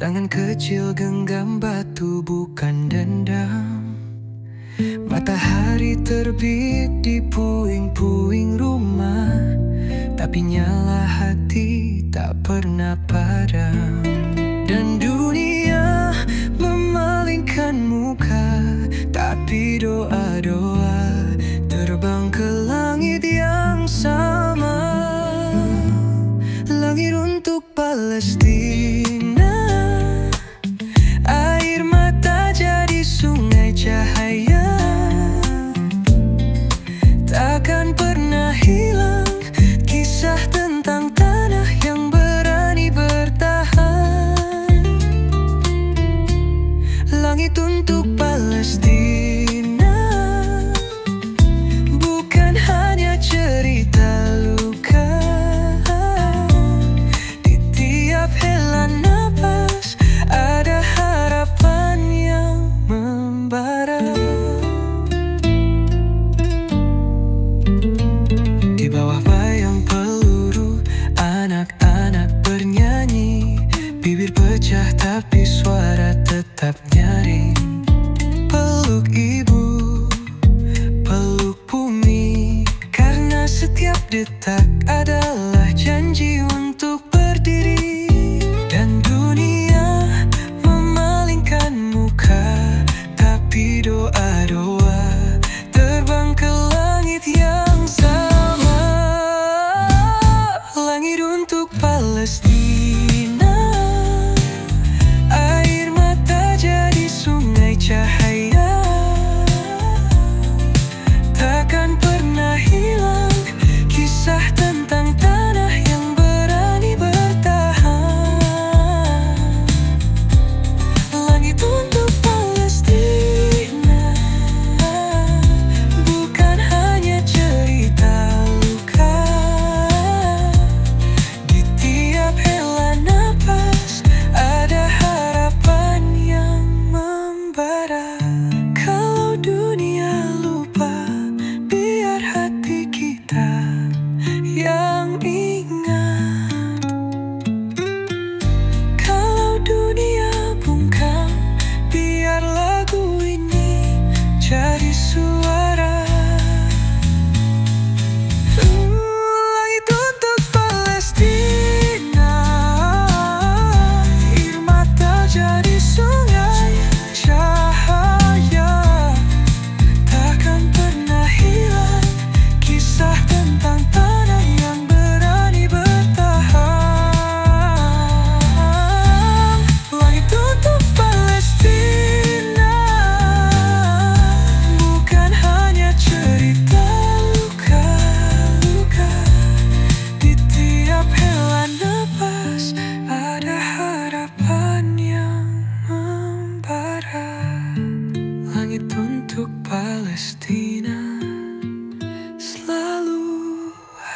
Tangan kecil genggam batu bukan dendam. Matahari terbit di puing-puing rumah Tapi nyala hati tak pernah padam. Dan dunia memalingkan muka Tapi doa-doa untuk Palestina. Air mata jadi sungai cahaya. Takkan pernah hilang Kisah tentang tanah yang berani bertahan. Langit untuk Palestina Setiap detak adalah janji untuk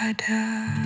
ada.